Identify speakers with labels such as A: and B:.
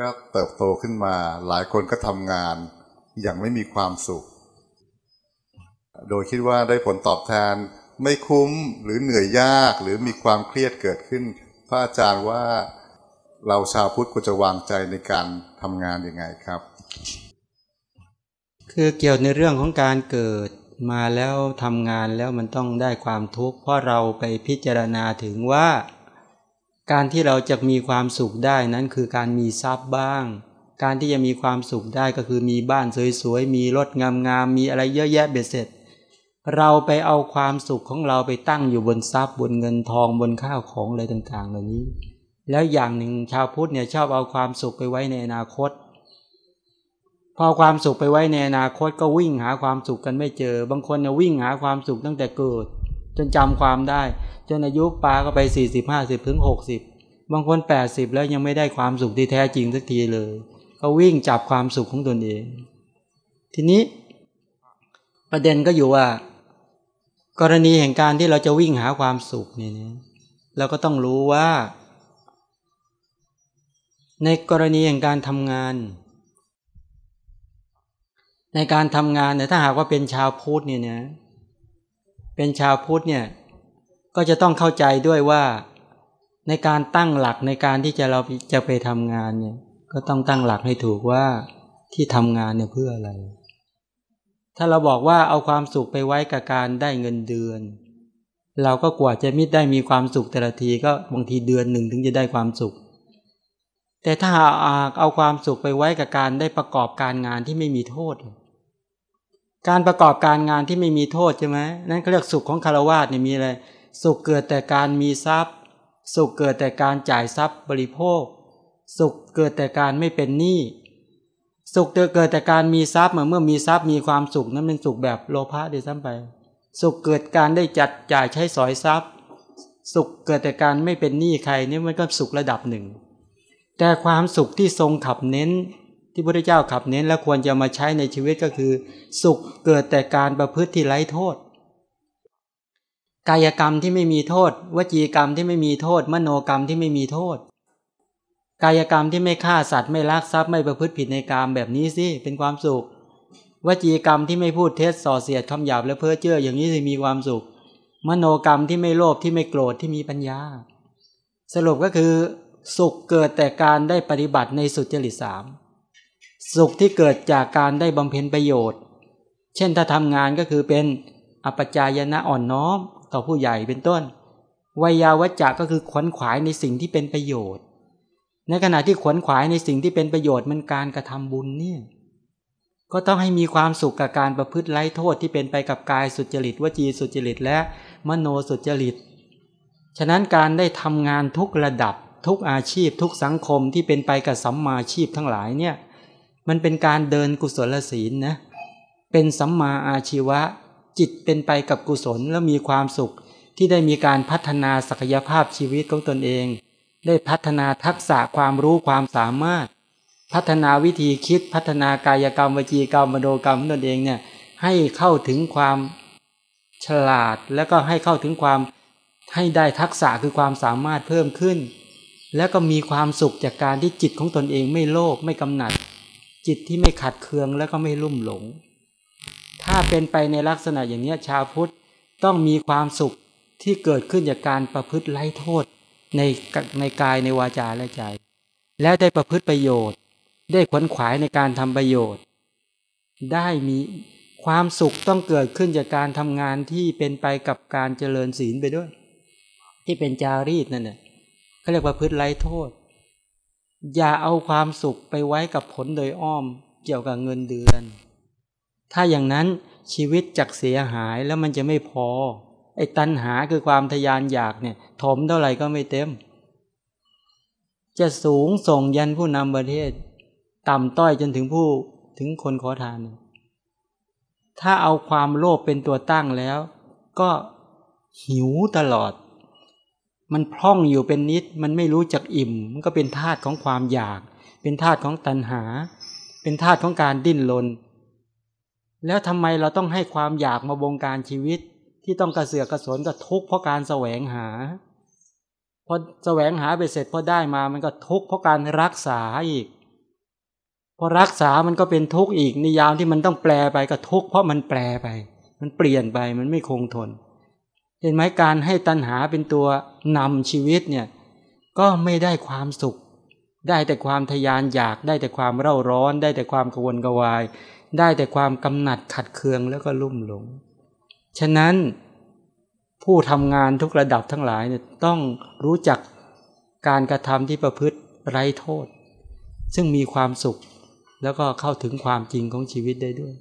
A: ก็เติบโตขึ้นมา หลายคนก็ทำงานอย่างไม่มีความสุข โดยคิดว่าได้ผลตอบแทนไม่คุ้มหรือเหนื่อยยากหรือมีความเครียดเกิดขึ้น พระอาจารย์ว่าเราชาวพุทธควรจะวางใจในการทำงานยังไงครับ
B: คือเกี่ยวในเรื่องของการเกิดมาแล้วทำงานแล้วมันต้องได้ความทุกข์เพราะเราไปพิจารณาถึงว่า การที่เราจะมีความสุขได้นั้นคือการมีทรัพย์บ้าง การที่จะมีความสุขได้ก็คือมีบ้านสวยๆ มีรถงามๆ มีอะไรเยอะแยะเบ็ดเสร็จ เราไปเอาความสุขของเราไปตั้งอยู่บนทรัพย์บนเงินทองบนข้าวของอะไรต่างๆ เหล่านี้ แล้วอย่างหนึ่งชาวพุทธเนี่ยชอบเอาความสุขไปไว้ในอนาคต พอความสุขไปไว้ในอนาคตก็วิ่งหาความสุขกันไม่เจอ บางคนเนี่ยวิ่งหาความสุขตั้งแต่เกิด จนจำความได้ จนอายุปาก็ไปสี่สิบห้าสิบถึงหกสิบบางคนแปดสิบแล้วยังไม่ได้ความสุขที่แท้จริงสักทีเลย ก็วิ่งจับความสุขของตนเอง ทีนี้ ประเด็นก็อยู่ว่า กรณีแห่งการที่เราจะวิ่งหาความสุขเนี่ยเราก็ต้องรู้ว่า ในกรณีแห่งการทำงาน ในการทำงานเนี่ยถ้าหากว่าเป็นชาวพุทธเนี่ยนะ เป็นชาวพุทธเนี่ยก็จะต้องเข้าใจด้วยว่าในการตั้งหลักในการที่จะเราจะไปทำงานเนี่ยก็ต้องตั้งหลักให้ถูกว่าที่ทำงานเนี่ยเพื่ออะไร ถ้าเราบอกว่าเอาความสุขไปไว้กับการได้เงินเดือน เราก็กว่าจะมิได้มีความสุขแต่ละทีก็บางทีเดือนหนึ่งถึงจะได้ความสุข แต่ถ้าเอาความสุขไปไว้กับการได้ประกอบการงานที่ไม่มีโทษ การประกอบการงานที่ไม่มีโทษใช่ไหมนั่นเขาเรียกสุขของคารวาสเนี่ยมีอะไร สุขเกิดแต่การมีทรัพย์ สุขเกิดแต่การจ่ายทรัพย์บริโภค สุขเกิดแต่การไม่เป็นหนี้สุขเกิดแต่การมีทรัพย์เมื่อมีทรัพย์มีความสุขนั้นเป็นสุขแบบโลภะเดียซ้ำไป สุขเกิดการได้จัดจ่ายใช้สอยทรัพย์ สุขเกิดแต่การไม่เป็นหนี้ใครนี่มันก็สุขระดับหนึ่ง แต่ความสุขที่ทรงขับเน้น ที่พระเจ้าขับเน้นและควรจะมาใช้ในชีวิตก็คือ สุขเกิดแต่การประพฤติที่ไร้โทษ กายกรรมที่ไม่มีโทษ วจีกรรมที่ไม่มีโทษ มโนกรรมที่ไม่มีโทษ กายกรรมที่ไม่ฆ่าสัตว์ไม่ลักทรัพย์ไม่ประพฤติผิดในกรรมแบบนี้สิเป็นความสุข วจีกรรมที่ไม่พูดเท็จส่อเสียดคำหยาบและเพ้อเจ้ออย่างนี้สิมีความสุข มโนกรรมที่ไม่โลภที่ไม่โกรธที่มีปัญญา สรุปก็คือ สุขเกิดแต่การได้ปฏิบัติในสุจริตสาม สุขที่เกิดจากการได้บำเพ็ญประโยชน์ เช่นถ้าทำงานก็คือเป็นอปจายนะอ่อนน้อมต่อผู้ใหญ่เป็นต้นวิยาวัจจะก็คือขวนขวายในสิ่งที่เป็นประโยชน์ ในขณะที่ขวนขวายในสิ่งที่เป็นประโยชน์มันการกระทำบุญเนี่ยก็ต้องให้มีความสุขกับการประพฤติไร้โทษที่เป็นไปกับกายสุจริตวจีสุจริตและมโนสุจริต ฉะนั้นการได้ทำงานทุกระดับทุกอาชีพทุกสังคมที่เป็นไปกับสัมมาชีพทั้งหลายเนี่ย มันเป็นการเดินกุศลศีลนะเป็นสัมมาอาชีวะ จิตเป็นไปกับกุศลแล้วมีความสุขที่ได้มีการพัฒนาศักยภาพชีวิตของตนเอง ได้พัฒนาทักษะความรู้ความสามารถ พัฒนาวิธีคิดพัฒนากายกรรมวจีกรรมมโนกรรมตนเองเนี่ยให้เข้าถึงความฉลาดแล้วก็ให้เข้าถึงความให้ได้ทักษะคือความสามารถเพิ่มขึ้น แล้วก็มีความสุขจากการที่จิตของตนเองไม่โลภไม่กำหนัด จิตที่ไม่ขัดเคืองแล้วก็ไม่ลุ่มหลง ถ้าเป็นไปในลักษณะอย่างนี้ชาวพุทธต้องมีความสุขที่เกิดขึ้นจากการประพฤติไร้โทษในในกายในวาจาและใจ และได้ประพฤติประโยชน์ ได้ขวนขวายในการทำประโยชน์ ได้มีความสุขต้องเกิดขึ้นจากการทำงานที่เป็นไปกับการเจริญศีลไปด้วย ที่เป็นจารีตนั่นแหละเขาเรียกว่าพืชไร้โทษ อย่าเอาความสุขไปไว้กับผลโดยอ้อมเกี่ยวกับเงินเดือน ถ้าอย่างนั้นชีวิตจักเสียหายแล้วมันจะไม่พอ ไอ้ตัณหาคือความทยานอยากเนี่ยถมเท่าไหร่ก็ไม่เต็ม จะสูงส่งยันผู้นำประเทศ ต่ำต้อยจนถึงผู้ถึงคนขอทาน ถ้าเอาความโลภเป็นตัวตั้งแล้ว ก็หิวตลอด มันพร่องอยู่เป็นนิด มันไม่รู้จักอิ่ม มันก็เป็นธาตุของความอยาก เป็นธาตุของตัณหา เป็นธาตุของการดิ้นรน แล้วทำไมเราต้องให้ความอยากมาบงการชีวิต ที่ต้องกระเสือกกระสนกับทุกข์เพราะการแสวงหาพอแสวงหาไปเสร็จพอได้มามันก็ทุกข์เพราะการรักษาอีก พอรักษามันก็เป็นทุกข์อีกในยามที่มันต้องแปลไปก็ทุกข์เพราะมันแปลไป มันเปลี่ยนไปมันไม่คงทน เห็นไหมการให้ตัณหาเป็นตัวนำชีวิตเนี่ยก็ไม่ได้ความสุข ได้แต่ความทยานอยากได้แต่ความเร่าร้อน ได้แต่ความกวนกวาย ได้แต่ความกำหนัดขัดเคืองแล้วก็ลุ่มหลง ฉะนั้นผู้ทำงานทุกระดับทั้งหลายเนี่ยต้องรู้จักการกระทำที่ประพฤติไร้โทษ ซึ่งมีความสุขแล้วก็เข้าถึงความจริงของชีวิตได้ด้วย